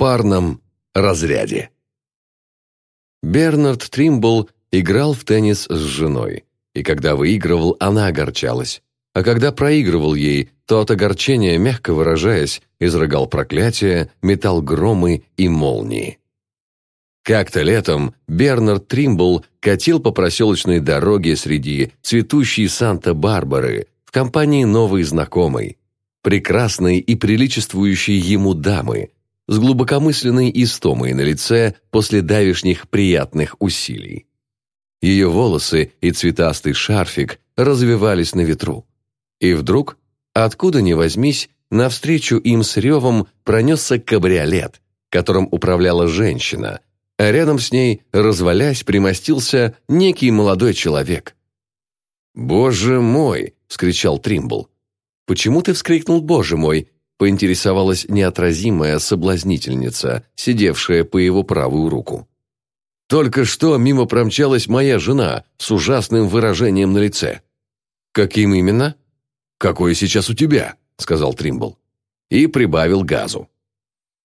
парном разряде. Бернард Тримбл играл в теннис с женой, и когда выигрывал, она огорчалась, а когда проигрывал ей, то от огорчения, мягко выражаясь, изрыгал проклятия, метал громы и молнии. Как-то летом Бернард Тримбл катил по проселочной дороге среди цветущей Санта-Барбары в компании новой знакомой, прекрасной и приличествующей ему дамы, с глубокомысленной истомой на лице после давишних приятных усилий. Ее волосы и цветастый шарфик развивались на ветру. И вдруг, откуда ни возьмись, навстречу им с ревом пронесся кабриолет, которым управляла женщина, а рядом с ней, развалясь, примостился некий молодой человек. «Боже мой!» — вскричал Тримбл. «Почему ты вскрикнул «Боже мой»?» — поинтересовалась неотразимая соблазнительница, сидевшая по его правую руку. «Только что мимо промчалась моя жена с ужасным выражением на лице». «Каким именно?» «Какое сейчас у тебя?» — сказал Тримбл. И прибавил газу.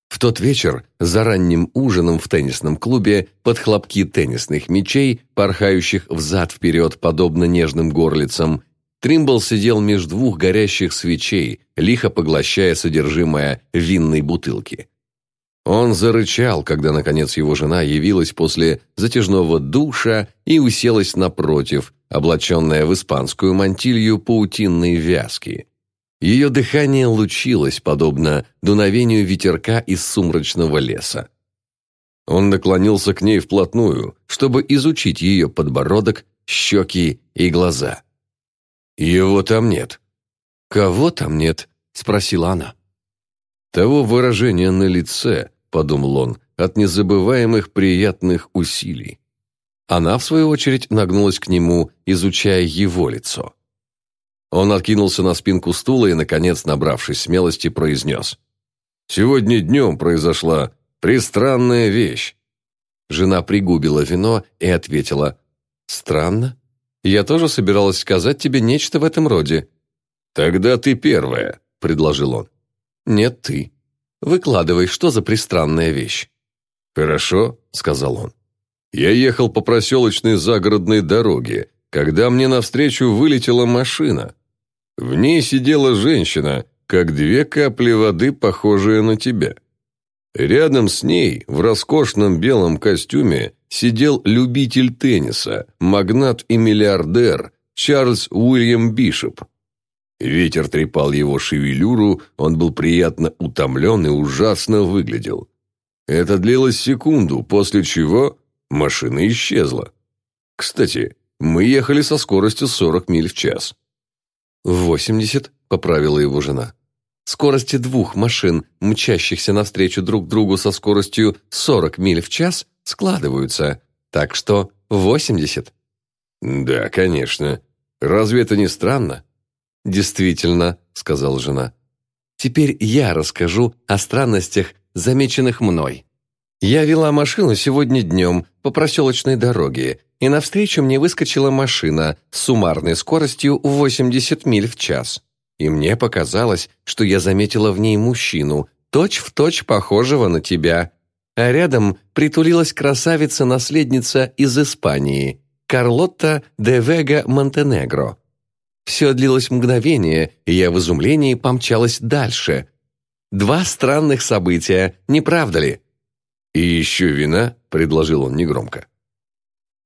В тот вечер, за ранним ужином в теннисном клубе, под хлопки теннисных мячей, порхающих взад-вперед, подобно нежным горлицам, Тримбл сидел между двух горящих свечей, лихо поглощая содержимое винной бутылки. Он зарычал, когда, наконец, его жена явилась после затяжного душа и уселась напротив, облаченная в испанскую мантилью паутинной вязки. Ее дыхание лучилось, подобно дуновению ветерка из сумрачного леса. Он наклонился к ней вплотную, чтобы изучить ее подбородок, щеки и глаза. «Его там нет». «Кого там нет?» – спросила она. «Того выражения на лице», – подумал он, – «от незабываемых приятных усилий». Она, в свою очередь, нагнулась к нему, изучая его лицо. Он откинулся на спинку стула и, наконец, набравшись смелости, произнес. «Сегодня днем произошла пристранная вещь». Жена пригубила вино и ответила. «Странно. Я тоже собиралась сказать тебе нечто в этом роде». «Тогда ты первая», — предложил он. «Нет, ты. Выкладывай, что за пристранная вещь». «Хорошо», — сказал он. «Я ехал по проселочной загородной дороге, когда мне навстречу вылетела машина. В ней сидела женщина, как две капли воды, похожие на тебя. Рядом с ней, в роскошном белом костюме, сидел любитель тенниса, магнат и миллиардер Чарльз Уильям Бишоп. Ветер трепал его шевелюру, он был приятно утомлен и ужасно выглядел. Это длилось секунду, после чего машина исчезла. Кстати, мы ехали со скоростью 40 миль в час. «Восемьдесят», — поправила его жена. Скорости двух машин, мчащихся навстречу друг другу со скоростью 40 миль в час, складываются, так что 80. «Да, конечно. Разве это не странно?» «Действительно», — сказала жена. «Теперь я расскажу о странностях, замеченных мной. Я вела машину сегодня днем по проселочной дороге, и навстречу мне выскочила машина с суммарной скоростью 80 миль в час и мне показалось, что я заметила в ней мужчину, точь-в-точь точь похожего на тебя. А рядом притулилась красавица-наследница из Испании, Карлотта де Вега Монтенегро. Все длилось мгновение, и я в изумлении помчалась дальше. Два странных события, не правда ли? «И еще вина?» – предложил он негромко.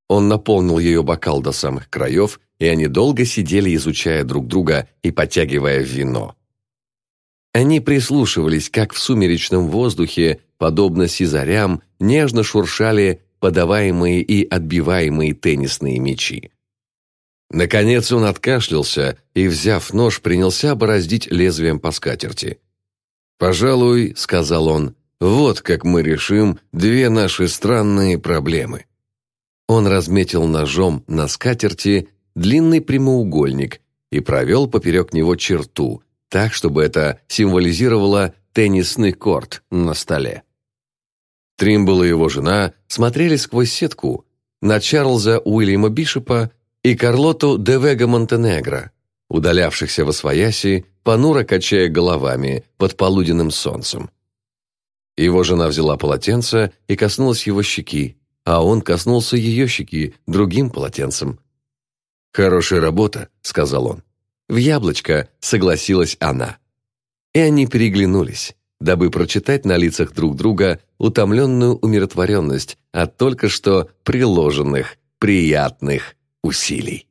Он наполнил ее бокал до самых краев и они долго сидели, изучая друг друга и подтягивая вино. Они прислушивались, как в сумеречном воздухе, подобно сизарям, нежно шуршали подаваемые и отбиваемые теннисные мячи. Наконец он откашлялся и, взяв нож, принялся бороздить лезвием по скатерти. «Пожалуй, — сказал он, — вот как мы решим две наши странные проблемы». Он разметил ножом на скатерти длинный прямоугольник и провел поперек него черту, так, чтобы это символизировало теннисный корт на столе. Тримбл и его жена смотрели сквозь сетку на Чарльза Уильяма Бишопа и Карлоту де Вега Монтенегро, удалявшихся во свояси, понуро качая головами под полуденным солнцем. Его жена взяла полотенце и коснулась его щеки, а он коснулся ее щеки другим полотенцем. «Хорошая работа», — сказал он. В яблочко согласилась она. И они переглянулись, дабы прочитать на лицах друг друга утомленную умиротворенность от только что приложенных приятных усилий.